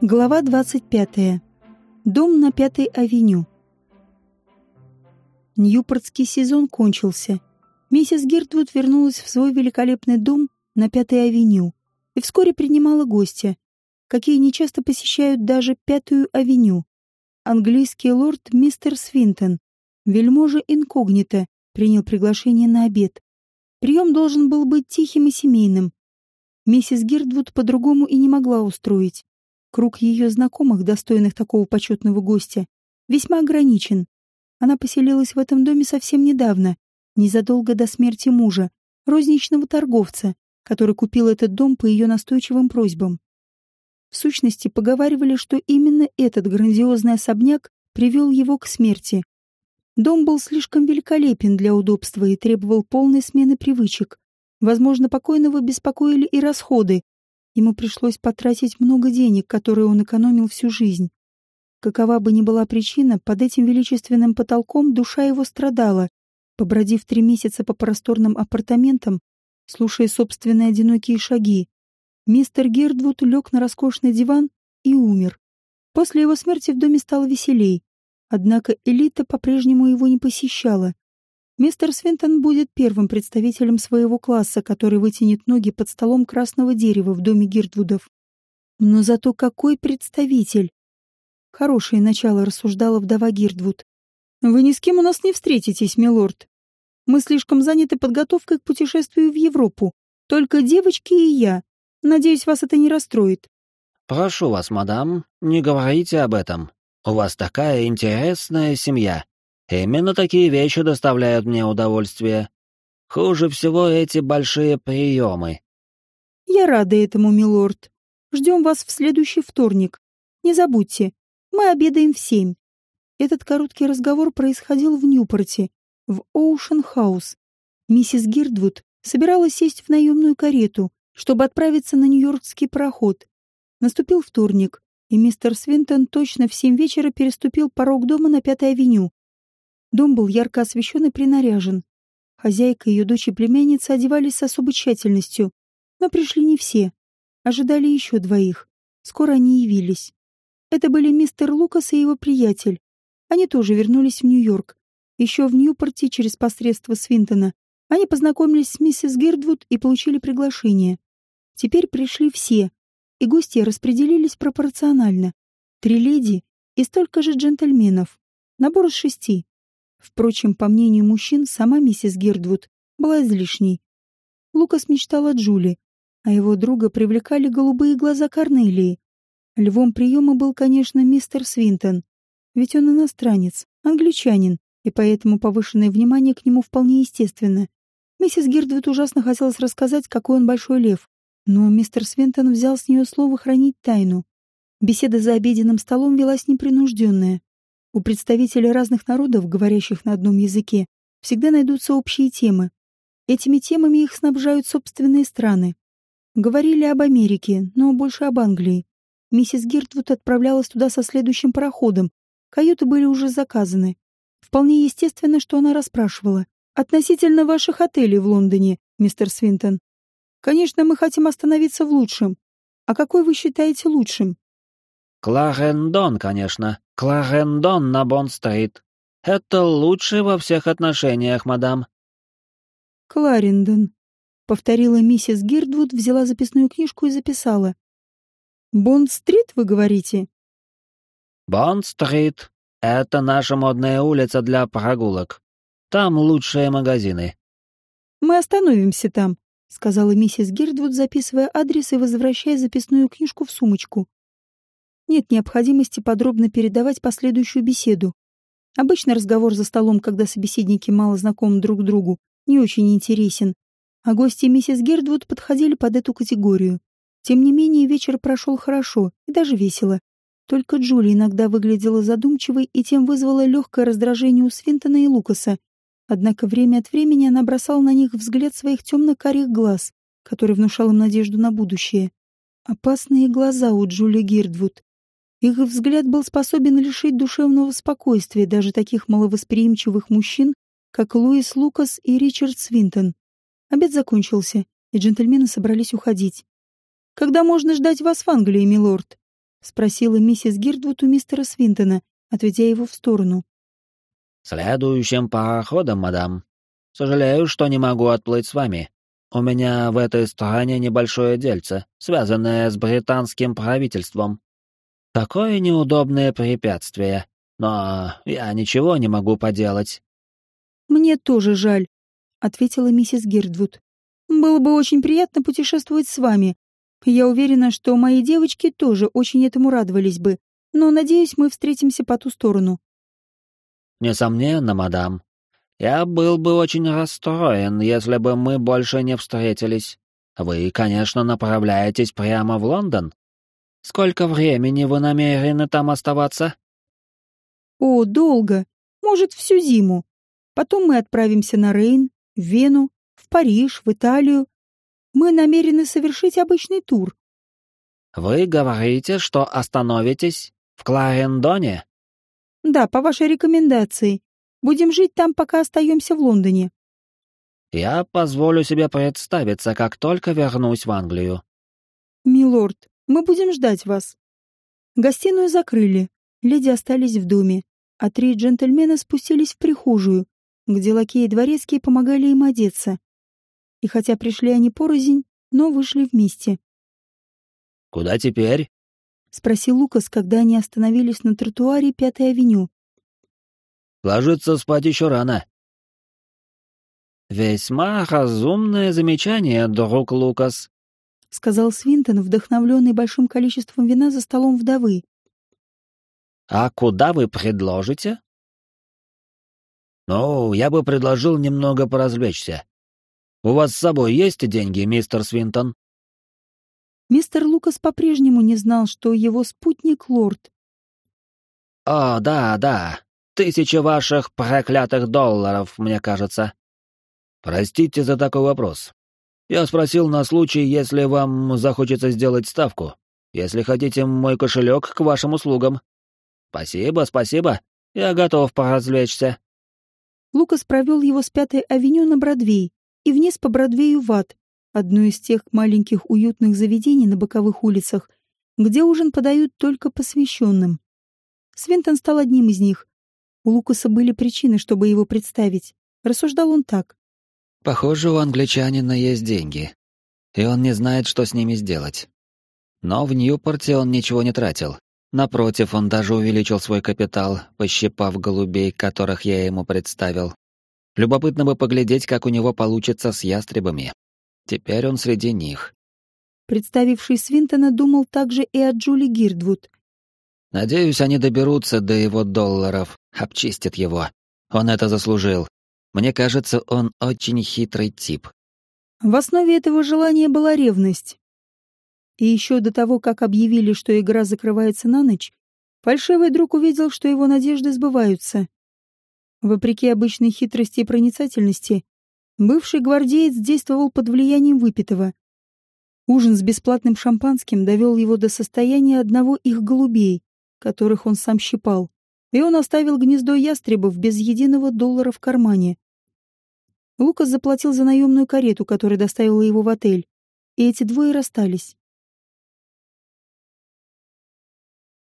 Глава 25. Дом на Пятой авеню. Ньюпортский сезон кончился. Миссис Гертвуд вернулась в свой великолепный дом на Пятой авеню и вскоре принимала гостя, какие нечасто посещают даже Пятую авеню. Английский лорд мистер Свинтон, вельможа инкогнито, принял приглашение на обед. Прием должен был быть тихим и семейным. Миссис Гердвуд по-другому и не могла устроить. Круг ее знакомых, достойных такого почетного гостя, весьма ограничен. Она поселилась в этом доме совсем недавно, незадолго до смерти мужа, розничного торговца, который купил этот дом по ее настойчивым просьбам. В сущности, поговаривали, что именно этот грандиозный особняк привел его к смерти. Дом был слишком великолепен для удобства и требовал полной смены привычек. Возможно, покойного беспокоили и расходы, Ему пришлось потратить много денег, которые он экономил всю жизнь. Какова бы ни была причина, под этим величественным потолком душа его страдала. Побродив три месяца по просторным апартаментам, слушая собственные одинокие шаги, мистер Гердвуд лег на роскошный диван и умер. После его смерти в доме стало веселей. Однако элита по-прежнему его не посещала. Мистер Свинтон будет первым представителем своего класса, который вытянет ноги под столом красного дерева в доме Гирдвудов. Но зато какой представитель! Хорошее начало рассуждала вдова Гирдвуд. Вы ни с кем у нас не встретитесь, милорд. Мы слишком заняты подготовкой к путешествию в Европу. Только девочки и я. Надеюсь, вас это не расстроит. Прошу вас, мадам, не говорите об этом. У вас такая интересная семья. Именно такие вещи доставляют мне удовольствие. Хуже всего эти большие приемы. Я рада этому, милорд. Ждем вас в следующий вторник. Не забудьте, мы обедаем в семь. Этот короткий разговор происходил в Ньюпорте, в Оушен-хаус. Миссис Гирдвуд собиралась сесть в наемную карету, чтобы отправиться на Нью-Йоркский пароход. Наступил вторник, и мистер Свинтон точно в семь вечера переступил порог дома на Пятой авеню. Дом был ярко освещен и принаряжен. Хозяйка, ее дочь и племянница одевались с особой тщательностью, но пришли не все. Ожидали еще двоих. Скоро они явились. Это были мистер Лукас и его приятель. Они тоже вернулись в Нью-Йорк. Еще в Ньюпорте через посредство Свинтона они познакомились с миссис Гердвуд и получили приглашение. Теперь пришли все, и гости распределились пропорционально. Три леди и столько же джентльменов. Набор из шести. Впрочем, по мнению мужчин, сама миссис Гердвуд была излишней. Лукас мечтал о Джули, а его друга привлекали голубые глаза Корнелии. Львом приема был, конечно, мистер Свинтон, ведь он иностранец, англичанин, и поэтому повышенное внимание к нему вполне естественно. Миссис Гердвуд ужасно хотелось рассказать, какой он большой лев, но мистер Свинтон взял с нее слово хранить тайну. Беседа за обеденным столом велась непринужденная. У представителей разных народов, говорящих на одном языке, всегда найдутся общие темы. Этими темами их снабжают собственные страны. Говорили об Америке, но больше об Англии. Миссис Гиртвуд отправлялась туда со следующим пароходом. Каюты были уже заказаны. Вполне естественно, что она расспрашивала. «Относительно ваших отелей в Лондоне, мистер Свинтон. Конечно, мы хотим остановиться в лучшем. А какой вы считаете лучшим?» Кларендон, конечно. Кларендон на Бонд-стрит. Это лучшее во всех отношениях, мадам. Кларендон. Повторила миссис Гирдвуд, взяла записную книжку и записала. Бонд-стрит, вы говорите? Бонд-стрит. Это наша модная улица для прогулок. Там лучшие магазины. Мы остановимся там, сказала миссис Гирдвуд, записывая адрес и возвращая записную книжку в сумочку нет необходимости подробно передавать последующую беседу. Обычно разговор за столом, когда собеседники мало знакомы друг другу, не очень интересен, а гости миссис Гердвуд подходили под эту категорию. Тем не менее, вечер прошел хорошо и даже весело. Только Джули иногда выглядела задумчивой и тем вызвала легкое раздражение у Свинтона и Лукаса. Однако время от времени она бросала на них взгляд своих темно-карих глаз, который внушал им надежду на будущее. Опасные глаза у Джули Гирдвуд. Их взгляд был способен лишить душевного спокойствия даже таких маловосприимчивых мужчин, как Луис Лукас и Ричард Свинтон. Обед закончился, и джентльмены собрались уходить. «Когда можно ждать вас в Англии, милорд?» — спросила миссис Гирдвуд у мистера Свинтона, отведя его в сторону. «Следующим пароходом, мадам. Сожалею, что не могу отплыть с вами. У меня в этой стране небольшое дельце, связанное с британским правительством. Такое неудобное препятствие, но я ничего не могу поделать». «Мне тоже жаль», — ответила миссис Гирдвуд. «Было бы очень приятно путешествовать с вами. Я уверена, что мои девочки тоже очень этому радовались бы, но, надеюсь, мы встретимся по ту сторону». «Несомненно, мадам. Я был бы очень расстроен, если бы мы больше не встретились. Вы, конечно, направляетесь прямо в Лондон. Сколько времени вы намерены там оставаться?» «О, долго. Может, всю зиму. Потом мы отправимся на Рейн, в Вену, в Париж, в Италию. Мы намерены совершить обычный тур». «Вы говорите, что остановитесь в Кларендоне?» Да, по вашей рекомендации. Будем жить там, пока остаемся в Лондоне. Я позволю себе представиться, как только вернусь в Англию. Милорд, мы будем ждать вас. Гостиную закрыли. Леди остались в доме, а три джентльмена спустились в прихожую, где лакеи дворецкие помогали им одеться. И хотя пришли они порознь, но вышли вместе. «Куда теперь?» — спросил Лукас, когда они остановились на тротуаре Пятой авеню. «Ложиться спать еще рано». «Весьма разумное замечание, друг Лукас», — сказал Свинтон, вдохновленный большим количеством вина за столом вдовы. «А куда вы предложите?» «Ну, я бы предложил немного поразвлечься. У вас с собой есть деньги, мистер Свинтон?» Мистер Лукас по-прежнему не знал, что его спутник — лорд. «О, да, да. Тысяча ваших проклятых долларов, мне кажется». «Простите за такой вопрос. Я спросил на случай, если вам захочется сделать ставку. Если хотите мой кошелек к вашим услугам. Спасибо, спасибо. Я готов поразвлечься». Лукас провел его с Пятой авеню на Бродвей и вниз по Бродвею в ад, одно из тех маленьких уютных заведений на боковых улицах, где ужин подают только посвященным. Свинтон стал одним из них. У Лукаса были причины, чтобы его представить. Рассуждал он так. «Похоже, у англичанина есть деньги, и он не знает, что с ними сделать. Но в Ньюпорте он ничего не тратил. Напротив, он даже увеличил свой капитал, пощипав голубей, которых я ему представил. Любопытно бы поглядеть, как у него получится с ястребами. Теперь он среди них. Представивший Свинтона думал также и о Джули Гирдвуд. Надеюсь, они доберутся до его долларов, обчистят его. Он это заслужил. Мне кажется, он очень хитрый тип. В основе этого желания была ревность. И еще до того, как объявили, что игра закрывается на ночь, фальшивый друг увидел, что его надежды сбываются. Вопреки обычной хитрости и проницательности, Бывший гвардеец действовал под влиянием выпитого. Ужин с бесплатным шампанским довел его до состояния одного их голубей, которых он сам щипал, и он оставил гнездо ястребов без единого доллара в кармане. Лукас заплатил за наемную карету, которая доставила его в отель, и эти двое расстались.